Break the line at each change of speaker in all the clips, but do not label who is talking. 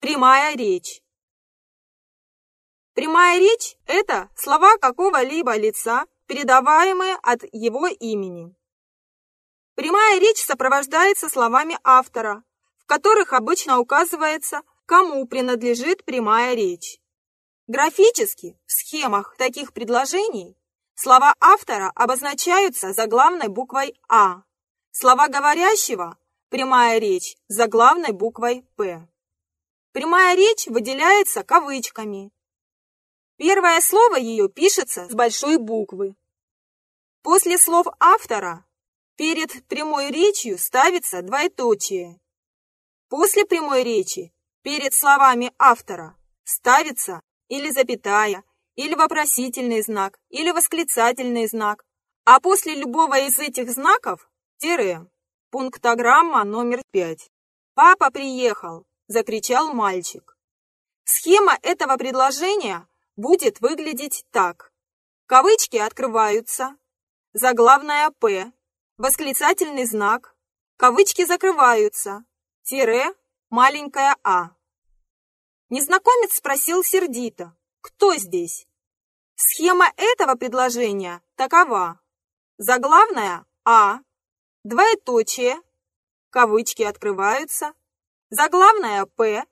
Прямая речь. Прямая речь – это слова какого-либо лица, передаваемые от его имени. Прямая речь сопровождается словами автора, в которых обычно указывается, кому принадлежит прямая речь. Графически в схемах таких предложений слова автора обозначаются заглавной буквой «А», слова говорящего – прямая речь заглавной буквой «П». Прямая речь выделяется кавычками. Первое слово ее пишется с большой буквы. После слов автора Перед прямой речью ставится двоеточие. После прямой речи перед словами автора ставится или запятая, или вопросительный знак, или восклицательный знак, а после любого из этих знаков – тире. Пунктограмма номер пять. «Папа приехал!» – закричал мальчик. Схема этого предложения будет выглядеть так. Кавычки открываются, заглавная «П», восклицательный знак, кавычки закрываются, тире, маленькая «а». Незнакомец спросил сердито, кто здесь? Схема этого предложения такова. Заглавная «а», двоеточие, кавычки открываются, заглавная «п»,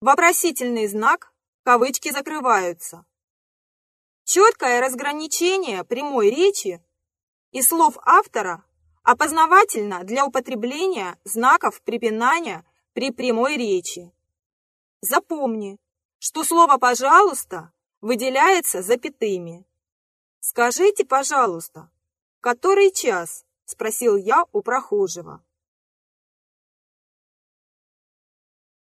вопросительный знак, кавычки закрываются. Четкое разграничение прямой речи и слов автора опознавательно для употребления знаков препинания при прямой речи. Запомни, что слово «пожалуйста» выделяется запятыми. «Скажите, пожалуйста, который час?» – спросил я у прохожего.